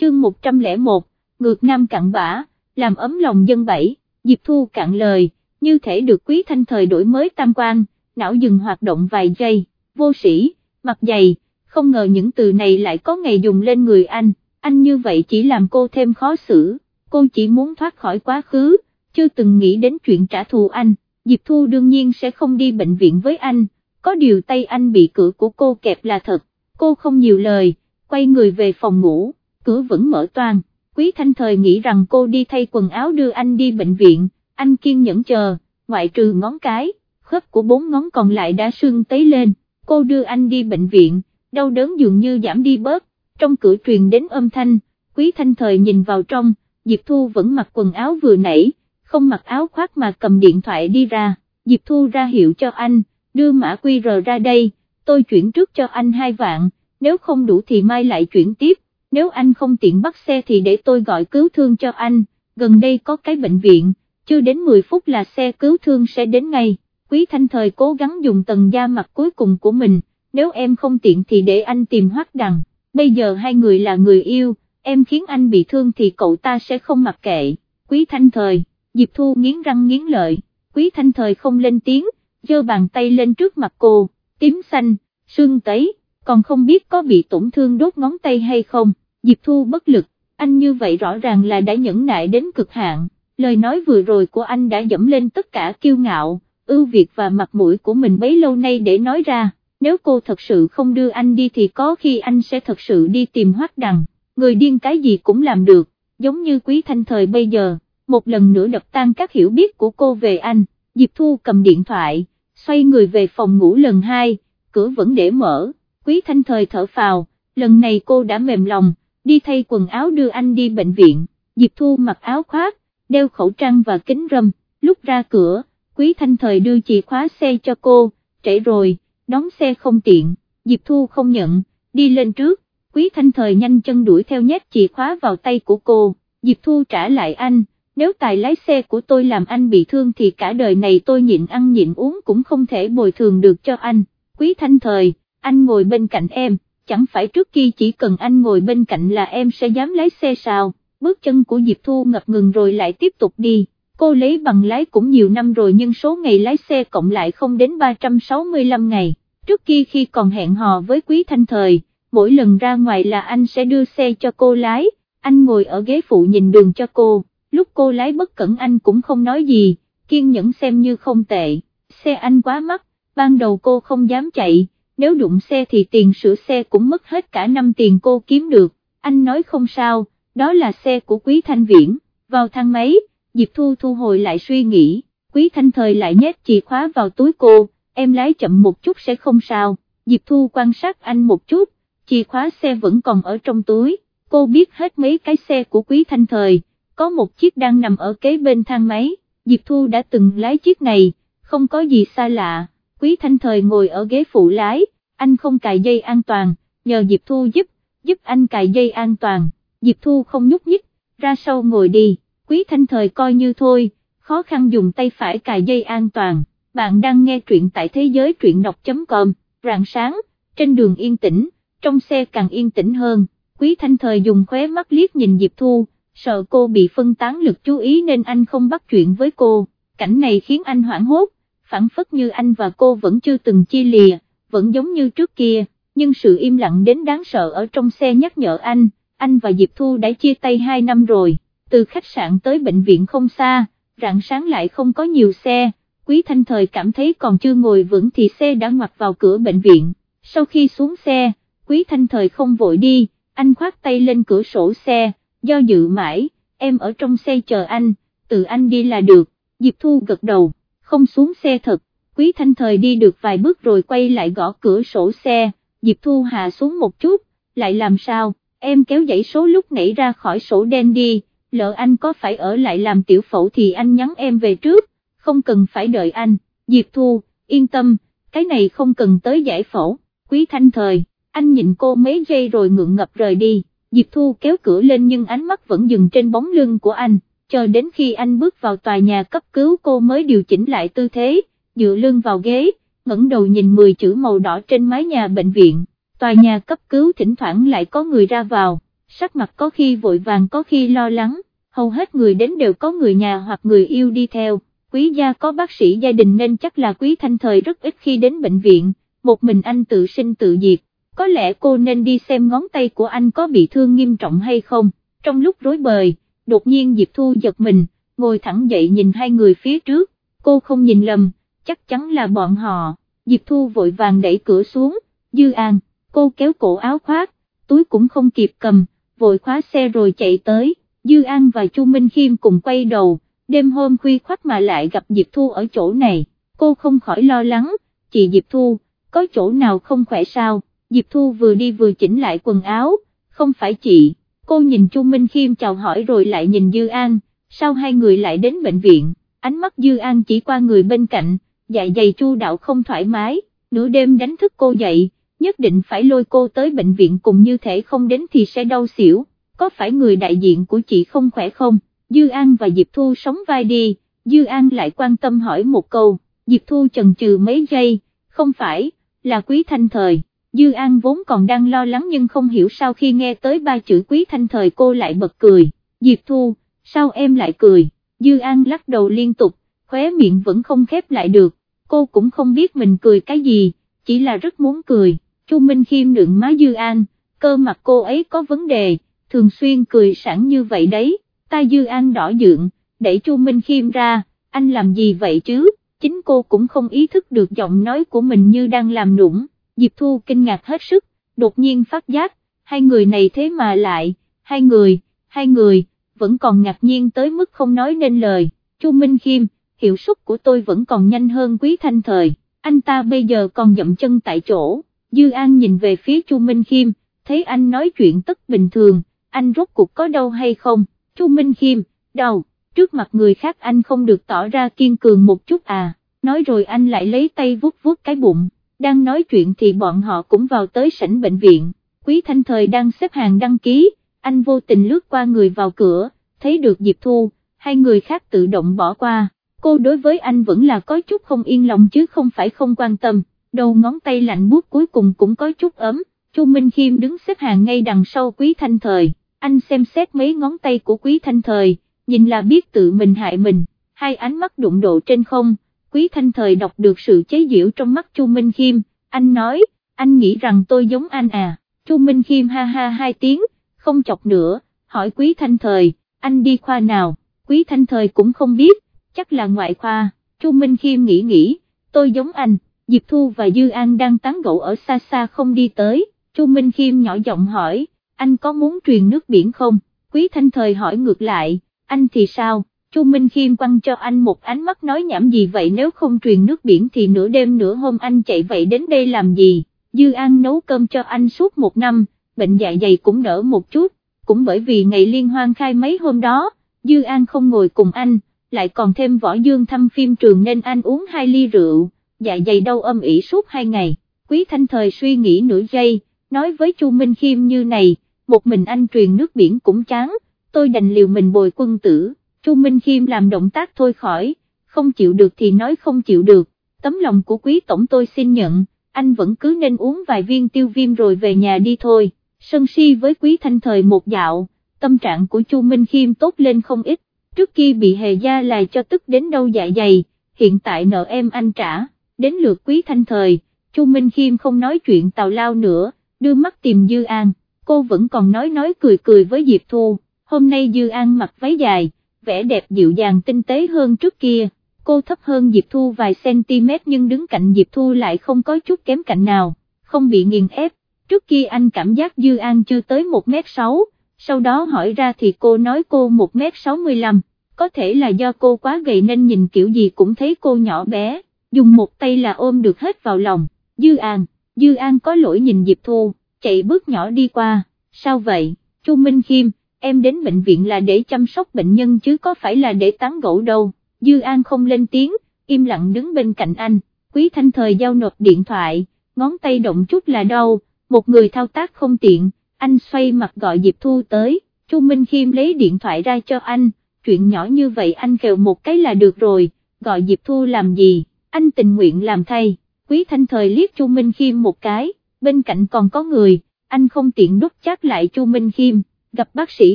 chương 101, ngược nam cặn bã, làm ấm lòng dân bảy, Diệp Thu cạn lời, như thể được quý thanh thời đổi mới tam quan, não dừng hoạt động vài giây, vô sĩ, mặt dày, không ngờ những từ này lại có ngày dùng lên người anh, anh như vậy chỉ làm cô thêm khó xử, cô chỉ muốn thoát khỏi quá khứ, chưa từng nghĩ đến chuyện trả thù anh, Diệp Thu đương nhiên sẽ không đi bệnh viện với anh, có điều tay anh bị cửa của cô kẹp là thật, cô không nhiều lời, quay người về phòng ngủ, cửa vẫn mở toang, Quý Thanh Thời nghĩ rằng cô đi thay quần áo đưa anh đi bệnh viện, anh kiên nhẫn chờ, ngoại trừ ngón cái, khớp của bốn ngón còn lại đã sưng tấy lên, cô đưa anh đi bệnh viện, đau đớn dường như giảm đi bớt, trong cửa truyền đến âm thanh, Quý Thanh Thời nhìn vào trong, Diệp Thu vẫn mặc quần áo vừa nãy, không mặc áo khoác mà cầm điện thoại đi ra, Diệp Thu ra hiệu cho anh, đưa mã QR ra đây, tôi chuyển trước cho anh hai vạn, nếu không đủ thì mai lại chuyển tiếp, nếu anh không tiện bắt xe thì để tôi gọi cứu thương cho anh, gần đây có cái bệnh viện, chưa đến 10 phút là xe cứu thương sẽ đến ngay, Quý Thanh Thời cố gắng dùng tầng da mặt cuối cùng của mình, nếu em không tiện thì để anh tìm hoác đằng, bây giờ hai người là người yêu, em khiến anh bị thương thì cậu ta sẽ không mặc kệ, Quý Thanh Thời, Diệp Thu nghiến răng nghiến lợi, Quý Thanh Thời không lên tiếng, giơ bàn tay lên trước mặt cô, tím xanh, sương tấy, còn không biết có bị tổn thương đốt ngón tay hay không, Diệp Thu bất lực, anh như vậy rõ ràng là đã nhẫn nại đến cực hạn, lời nói vừa rồi của anh đã dẫm lên tất cả kiêu ngạo, ưu việt và mặt mũi của mình bấy lâu nay để nói ra, nếu cô thật sự không đưa anh đi thì có khi anh sẽ thật sự đi tìm hoác đằng, người điên cái gì cũng làm được, giống như quý thanh thời bây giờ, một lần nữa đập tan các hiểu biết của cô về anh, Diệp Thu cầm điện thoại, xoay người về phòng ngủ lần hai, cửa vẫn để mở quý thanh thời thở phào, lần này cô đã mềm lòng, đi thay quần áo đưa anh đi bệnh viện, Diệp Thu mặc áo khoác, đeo khẩu trang và kính râm, lúc ra cửa, quý thanh thời đưa chìa khóa xe cho cô, trễ rồi, đón xe không tiện, Diệp Thu không nhận, đi lên trước, quý thanh thời nhanh chân đuổi theo nhét chìa khóa vào tay của cô, Diệp Thu trả lại anh, nếu tài lái xe của tôi làm anh bị thương thì cả đời này tôi nhịn ăn nhịn uống cũng không thể bồi thường được cho anh, quý thanh thời, anh ngồi bên cạnh em, chẳng phải trước kia chỉ cần anh ngồi bên cạnh là em sẽ dám lái xe sao, bước chân của Diệp Thu ngập ngừng rồi lại tiếp tục đi, cô lấy bằng lái cũng nhiều năm rồi nhưng số ngày lái xe cộng lại không đến 365 ngày, trước kia khi còn hẹn hò với Quý Thanh Thời, mỗi lần ra ngoài là anh sẽ đưa xe cho cô lái, anh ngồi ở ghế phụ nhìn đường cho cô, lúc cô lái bất cẩn anh cũng không nói gì, kiên nhẫn xem như không tệ, xe anh quá mắc, ban đầu cô không dám chạy nếu đụng xe thì tiền sửa xe cũng mất hết cả năm tiền cô kiếm được, anh nói không sao, đó là xe của Quý Thanh Viễn, vào thang máy, Diệp Thu thu hồi lại suy nghĩ, Quý Thanh Thời lại nhét chìa khóa vào túi cô, em lái chậm một chút sẽ không sao, Diệp Thu quan sát anh một chút, chìa khóa xe vẫn còn ở trong túi, cô biết hết mấy cái xe của Quý Thanh Thời, có một chiếc đang nằm ở kế bên thang máy, Diệp Thu đã từng lái chiếc này, không có gì xa lạ. Quý Thanh Thời ngồi ở ghế phụ lái, anh không cài dây an toàn, nhờ Diệp Thu giúp, giúp anh cài dây an toàn, Diệp Thu không nhúc nhích, ra sau ngồi đi, Quý Thanh Thời coi như thôi, khó khăn dùng tay phải cài dây an toàn, bạn đang nghe truyện tại thế giới truyện đọc.com, rạng sáng, trên đường yên tĩnh, trong xe càng yên tĩnh hơn, Quý Thanh Thời dùng khóe mắt liếc nhìn Diệp Thu, sợ cô bị phân tán lực chú ý nên anh không bắt chuyện với cô, cảnh này khiến anh hoảng hốt, phản phất như anh và cô vẫn chưa từng chia lìa, vẫn giống như trước kia, nhưng sự im lặng đến đáng sợ ở trong xe nhắc nhở anh, anh và Diệp Thu đã chia tay 2 năm rồi, từ khách sạn tới bệnh viện không xa, rạng sáng lại không có nhiều xe, Quý Thanh Thời cảm thấy còn chưa ngồi vững thì xe đã ngoặt vào cửa bệnh viện, sau khi xuống xe, Quý Thanh Thời không vội đi, anh khoát tay lên cửa sổ xe, do dự mãi, em ở trong xe chờ anh, tự anh đi là được, Diệp Thu gật đầu không xuống xe thật, Quý Thanh Thời đi được vài bước rồi quay lại gõ cửa sổ xe, Diệp Thu hạ xuống một chút, lại làm sao, em kéo dãy số lúc nãy ra khỏi sổ đen đi, lỡ anh có phải ở lại làm tiểu phẫu thì anh nhắn em về trước, không cần phải đợi anh, Diệp Thu, yên tâm, cái này không cần tới giải phẫu, Quý Thanh Thời, anh nhìn cô mấy giây rồi ngượng ngập rời đi, Diệp Thu kéo cửa lên nhưng ánh mắt vẫn dừng trên bóng lưng của anh chờ đến khi anh bước vào tòa nhà cấp cứu cô mới điều chỉnh lại tư thế, dựa lưng vào ghế, ngẩng đầu nhìn 10 chữ màu đỏ trên mái nhà bệnh viện, tòa nhà cấp cứu thỉnh thoảng lại có người ra vào, sắc mặt có khi vội vàng có khi lo lắng, hầu hết người đến đều có người nhà hoặc người yêu đi theo, quý gia có bác sĩ gia đình nên chắc là quý thanh thời rất ít khi đến bệnh viện, một mình anh tự sinh tự diệt, có lẽ cô nên đi xem ngón tay của anh có bị thương nghiêm trọng hay không, trong lúc rối bời, đột nhiên Diệp Thu giật mình, ngồi thẳng dậy nhìn hai người phía trước, cô không nhìn lầm, chắc chắn là bọn họ, Diệp Thu vội vàng đẩy cửa xuống, Dư An, cô kéo cổ áo khoác, túi cũng không kịp cầm, vội khóa xe rồi chạy tới, Dư An và Chu Minh Khiêm cùng quay đầu, đêm hôm khuya khoắt mà lại gặp Diệp Thu ở chỗ này, cô không khỏi lo lắng, chị Diệp Thu, có chỗ nào không khỏe sao, Diệp Thu vừa đi vừa chỉnh lại quần áo, không phải chị, cô nhìn Chu Minh Khiêm chào hỏi rồi lại nhìn Dư An, sao hai người lại đến bệnh viện, ánh mắt Dư An chỉ qua người bên cạnh, dạ dày Chu đạo không thoải mái, nửa đêm đánh thức cô dậy, nhất định phải lôi cô tới bệnh viện cùng như thể không đến thì sẽ đau xỉu, có phải người đại diện của chị không khỏe không, Dư An và Diệp Thu sống vai đi, Dư An lại quan tâm hỏi một câu, Diệp Thu chần chừ mấy giây, không phải, là quý thanh thời. Dư An vốn còn đang lo lắng nhưng không hiểu sao khi nghe tới ba chữ quý thanh thời cô lại bật cười, Diệp Thu, sao em lại cười, Dư An lắc đầu liên tục, khóe miệng vẫn không khép lại được, cô cũng không biết mình cười cái gì, chỉ là rất muốn cười, Chu Minh Khiêm nượng má Dư An, cơ mặt cô ấy có vấn đề, thường xuyên cười sẵn như vậy đấy, tai Dư An đỏ dượng, đẩy Chu Minh Khiêm ra, anh làm gì vậy chứ, chính cô cũng không ý thức được giọng nói của mình như đang làm nũng. Diệp Thu kinh ngạc hết sức, đột nhiên phát giác, hai người này thế mà lại, hai người, hai người, vẫn còn ngạc nhiên tới mức không nói nên lời, Chu Minh Khiêm, hiệu suất của tôi vẫn còn nhanh hơn Quý Thanh Thời, anh ta bây giờ còn dậm chân tại chỗ, Dư An nhìn về phía Chu Minh Khiêm, thấy anh nói chuyện tất bình thường, anh rốt cuộc có đâu hay không, Chu Minh Khiêm, đau, trước mặt người khác anh không được tỏ ra kiên cường một chút à, nói rồi anh lại lấy tay vuốt vuốt cái bụng đang nói chuyện thì bọn họ cũng vào tới sảnh bệnh viện, Quý Thanh Thời đang xếp hàng đăng ký, anh vô tình lướt qua người vào cửa, thấy được Diệp Thu, hai người khác tự động bỏ qua, cô đối với anh vẫn là có chút không yên lòng chứ không phải không quan tâm, đầu ngón tay lạnh buốt cuối cùng cũng có chút ấm, Chu Minh Khiêm đứng xếp hàng ngay đằng sau Quý Thanh Thời, anh xem xét mấy ngón tay của Quý Thanh Thời, nhìn là biết tự mình hại mình, hai ánh mắt đụng độ trên không, Quý Thanh Thời đọc được sự chế giễu trong mắt Chu Minh Khiêm, anh nói, anh nghĩ rằng tôi giống anh à, Chu Minh Khiêm ha ha hai tiếng, không chọc nữa, hỏi Quý Thanh Thời, anh đi khoa nào, Quý Thanh Thời cũng không biết, chắc là ngoại khoa, Chu Minh Khiêm nghĩ nghĩ, tôi giống anh, Diệp Thu và Dư An đang tán gẫu ở xa xa không đi tới, Chu Minh Khiêm nhỏ giọng hỏi, anh có muốn truyền nước biển không, Quý Thanh Thời hỏi ngược lại, anh thì sao, Chu Minh Khiêm quăng cho anh một ánh mắt nói nhảm gì vậy nếu không truyền nước biển thì nửa đêm nửa hôm anh chạy vậy đến đây làm gì, Dư An nấu cơm cho anh suốt một năm, bệnh dạ dày cũng đỡ một chút, cũng bởi vì ngày liên hoan khai mấy hôm đó, Dư An không ngồi cùng anh, lại còn thêm võ dương thăm phim trường nên anh uống hai ly rượu, dạ dày đau âm ỉ suốt hai ngày, Quý Thanh Thời suy nghĩ nửa giây, nói với Chu Minh Khiêm như này, một mình anh truyền nước biển cũng chán, tôi đành liều mình bồi quân tử. Chu Minh Khiêm làm động tác thôi khỏi, không chịu được thì nói không chịu được, tấm lòng của quý tổng tôi xin nhận, anh vẫn cứ nên uống vài viên tiêu viêm rồi về nhà đi thôi, sân si với quý thanh thời một dạo, tâm trạng của Chu Minh Khiêm tốt lên không ít, trước kia bị hề gia lại cho tức đến đâu dạ dày, hiện tại nợ em anh trả, đến lượt quý thanh thời, Chu Minh Khiêm không nói chuyện tào lao nữa, đưa mắt tìm Dư An, cô vẫn còn nói nói cười cười với Diệp Thu, hôm nay Dư An mặc váy dài, vẻ đẹp dịu dàng tinh tế hơn trước kia, cô thấp hơn Diệp Thu vài cm nhưng đứng cạnh Diệp Thu lại không có chút kém cạnh nào, không bị nghiền ép, trước kia anh cảm giác Dư An chưa tới 1m6, sau đó hỏi ra thì cô nói cô 1m65, có thể là do cô quá gầy nên nhìn kiểu gì cũng thấy cô nhỏ bé, dùng một tay là ôm được hết vào lòng, Dư An, Dư An có lỗi nhìn Diệp Thu, chạy bước nhỏ đi qua, sao vậy, Chu Minh Khiêm, em đến bệnh viện là để chăm sóc bệnh nhân chứ có phải là để tán gẫu đâu, Dư An không lên tiếng, im lặng đứng bên cạnh anh, Quý Thanh Thời giao nộp điện thoại, ngón tay động chút là đau, một người thao tác không tiện, anh xoay mặt gọi Diệp Thu tới, Chu Minh Khiêm lấy điện thoại ra cho anh, chuyện nhỏ như vậy anh kêu một cái là được rồi, gọi Diệp Thu làm gì, anh tình nguyện làm thay, Quý Thanh Thời liếc Chu Minh Khiêm một cái, bên cạnh còn có người, anh không tiện đút chát lại Chu Minh Khiêm gặp bác sĩ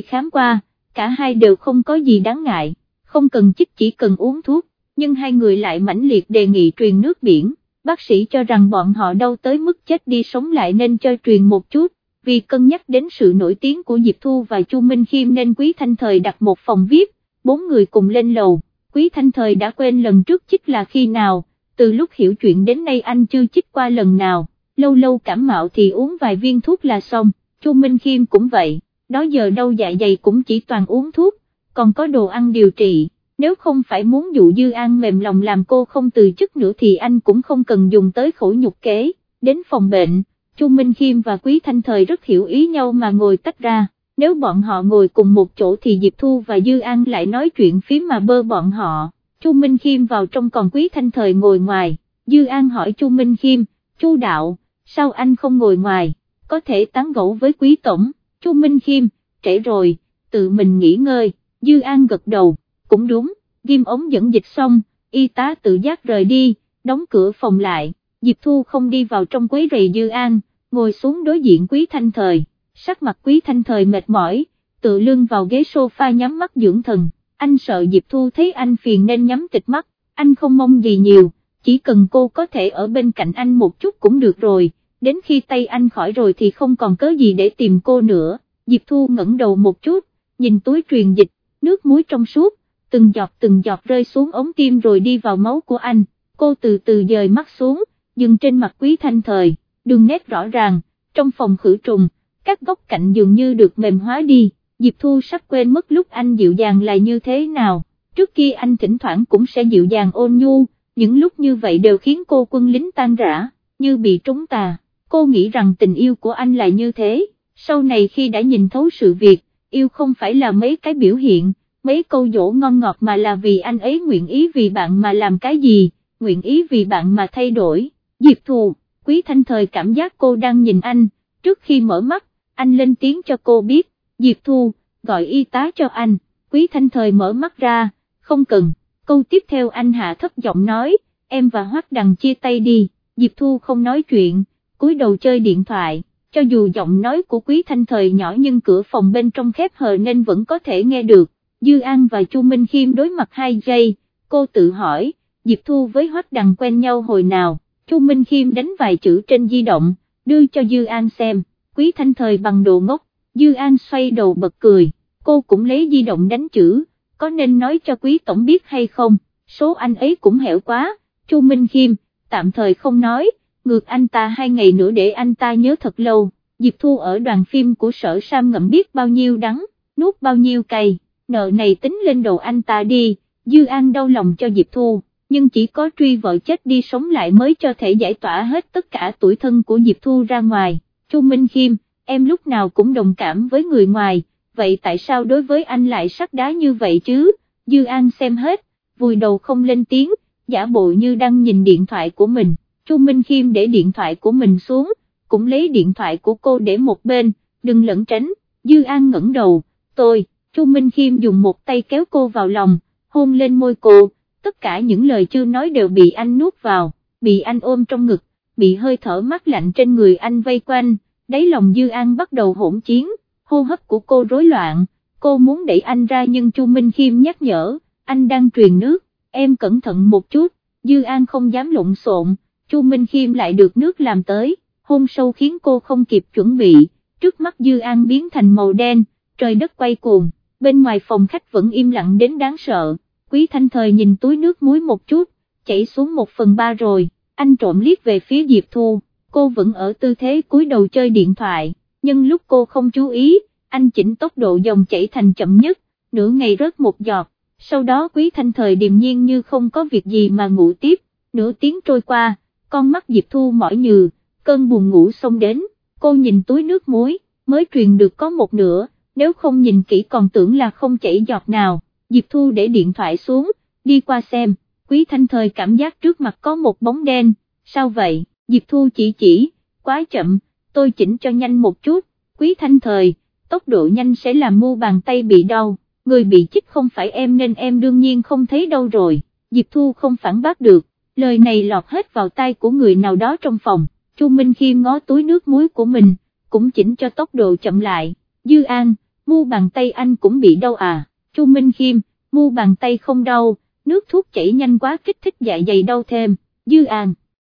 khám qua, cả hai đều không có gì đáng ngại, không cần chích chỉ cần uống thuốc, nhưng hai người lại mãnh liệt đề nghị truyền nước biển, bác sĩ cho rằng bọn họ đau tới mức chết đi sống lại nên cho truyền một chút, vì cân nhắc đến sự nổi tiếng của Diệp Thu và Chu Minh Khiêm nên Quý Thanh Thời đặt một phòng VIP, bốn người cùng lên lầu, Quý Thanh Thời đã quên lần trước chích là khi nào, từ lúc hiểu chuyện đến nay anh chưa chích qua lần nào, lâu lâu cảm mạo thì uống vài viên thuốc là xong, Chu Minh Khiêm cũng vậy, đó giờ đâu dạ dày cũng chỉ toàn uống thuốc, còn có đồ ăn điều trị, nếu không phải muốn dụ Dư An mềm lòng làm cô không từ chức nữa thì anh cũng không cần dùng tới khổ nhục kế, đến phòng bệnh, Chu Minh Khiêm và Quý Thanh Thời rất hiểu ý nhau mà ngồi tách ra, nếu bọn họ ngồi cùng một chỗ thì Diệp Thu và Dư An lại nói chuyện phím mà bơ bọn họ, Chu Minh Khiêm vào trong còn Quý Thanh Thời ngồi ngoài, Dư An hỏi Chu Minh Khiêm, Chu Đạo, sao anh không ngồi ngoài, có thể tán gẫu với Quý Tổng, Chu Minh Khiêm, trễ rồi, tự mình nghỉ ngơi, Dư An gật đầu, cũng đúng, ghim ống dẫn dịch xong, y tá tự giác rời đi, đóng cửa phòng lại, Diệp Thu không đi vào trong quấy rầy Dư An, ngồi xuống đối diện Quý Thanh Thời, sắc mặt Quý Thanh Thời mệt mỏi, tự lưng vào ghế sofa nhắm mắt dưỡng thần, anh sợ Diệp Thu thấy anh phiền nên nhắm tịch mắt, anh không mong gì nhiều, chỉ cần cô có thể ở bên cạnh anh một chút cũng được rồi, đến khi tay anh khỏi rồi thì không còn cớ gì để tìm cô nữa, Diệp Thu ngẩng đầu một chút, nhìn túi truyền dịch, nước muối trong suốt, từng giọt từng giọt rơi xuống ống tim rồi đi vào máu của anh, cô từ từ dời mắt xuống, dừng trên mặt quý thanh thời, đường nét rõ ràng, trong phòng khử trùng, các góc cạnh dường như được mềm hóa đi, Diệp Thu sắp quên mất lúc anh dịu dàng là như thế nào, trước kia anh thỉnh thoảng cũng sẽ dịu dàng ôn nhu, những lúc như vậy đều khiến cô quân lính tan rã, như bị trúng tà, cô nghĩ rằng tình yêu của anh là như thế, sau này khi đã nhìn thấu sự việc, yêu không phải là mấy cái biểu hiện, mấy câu dỗ ngon ngọt mà là vì anh ấy nguyện ý vì bạn mà làm cái gì, nguyện ý vì bạn mà thay đổi, Diệp Thù, Quý Thanh Thời cảm giác cô đang nhìn anh, trước khi mở mắt, anh lên tiếng cho cô biết, Diệp Thu, gọi y tá cho anh, Quý Thanh Thời mở mắt ra, không cần, câu tiếp theo anh hạ thấp giọng nói, em và Hoác Đằng chia tay đi, Diệp Thu không nói chuyện, cúi đầu chơi điện thoại, cho dù giọng nói của Quý Thanh Thời nhỏ nhưng cửa phòng bên trong khép hờ nên vẫn có thể nghe được, Dư An và Chu Minh Khiêm đối mặt hai giây, cô tự hỏi, Diệp Thu với hoắc Đằng quen nhau hồi nào, Chu Minh Khiêm đánh vài chữ trên di động, đưa cho Dư An xem, Quý Thanh Thời bằng đồ ngốc, Dư An xoay đầu bật cười, cô cũng lấy di động đánh chữ, có nên nói cho Quý Tổng biết hay không, số anh ấy cũng hẻo quá, Chu Minh Khiêm, tạm thời không nói, ngược anh ta hai ngày nữa để anh ta nhớ thật lâu, Diệp Thu ở đoàn phim của sở Sam ngậm biết bao nhiêu đắng, nuốt bao nhiêu cay. Nợ này tính lên đầu anh ta đi, Dư An đau lòng cho Diệp Thu, nhưng chỉ có truy vợ chết đi sống lại mới cho thể giải tỏa hết tất cả tuổi thân của Diệp Thu ra ngoài, Chu Minh Khiêm, em lúc nào cũng đồng cảm với người ngoài, vậy tại sao đối với anh lại sắc đá như vậy chứ, Dư An xem hết, vùi đầu không lên tiếng, giả bộ như đang nhìn điện thoại của mình, Chu Minh Khiêm để điện thoại của mình xuống, cũng lấy điện thoại của cô để một bên, đừng lẫn tránh, Dư An ngẩng đầu, tôi, Chu Minh Khiêm dùng một tay kéo cô vào lòng, hôn lên môi cô, tất cả những lời chưa nói đều bị anh nuốt vào, bị anh ôm trong ngực, bị hơi thở mát lạnh trên người anh vây quanh, đáy lòng Dư An bắt đầu hỗn chiến, hô hấp của cô rối loạn, cô muốn đẩy anh ra nhưng Chu Minh Khiêm nhắc nhở, anh đang truyền nước, em cẩn thận một chút, Dư An không dám lộn xộn, Chu Minh Khiêm lại được nước làm tới, hôn sâu khiến cô không kịp chuẩn bị, trước mắt Dư An biến thành màu đen, trời đất quay cuồng bên ngoài phòng khách vẫn im lặng đến đáng sợ, quý thanh thời nhìn túi nước muối một chút, chảy xuống một phần ba rồi, anh trộm liếc về phía Diệp Thu, cô vẫn ở tư thế cúi đầu chơi điện thoại, nhưng lúc cô không chú ý, anh chỉnh tốc độ dòng chảy thành chậm nhất, nửa ngày rớt một giọt, sau đó quý thanh thời điềm nhiên như không có việc gì mà ngủ tiếp, nửa tiếng trôi qua, con mắt Diệp Thu mỏi nhừ, cơn buồn ngủ xông đến, cô nhìn túi nước muối, mới truyền được có một nửa nếu không nhìn kỹ còn tưởng là không chảy giọt nào, Diệp Thu để điện thoại xuống, đi qua xem, Quý Thanh Thời cảm giác trước mặt có một bóng đen, sao vậy, Diệp Thu chỉ chỉ, quá chậm, tôi chỉnh cho nhanh một chút, Quý Thanh Thời, tốc độ nhanh sẽ làm mu bàn tay bị đau, người bị chích không phải em nên em đương nhiên không thấy đâu rồi, Diệp Thu không phản bác được, lời này lọt hết vào tay của người nào đó trong phòng, Chu Minh Khiêm ngó túi nước muối của mình, cũng chỉnh cho tốc độ chậm lại, Dư An, mu bàn tay anh cũng bị đau à, Chu Minh Khiêm, mu bàn tay không đau, nước thuốc chảy nhanh quá kích thích dạ dày đau thêm, Dư An,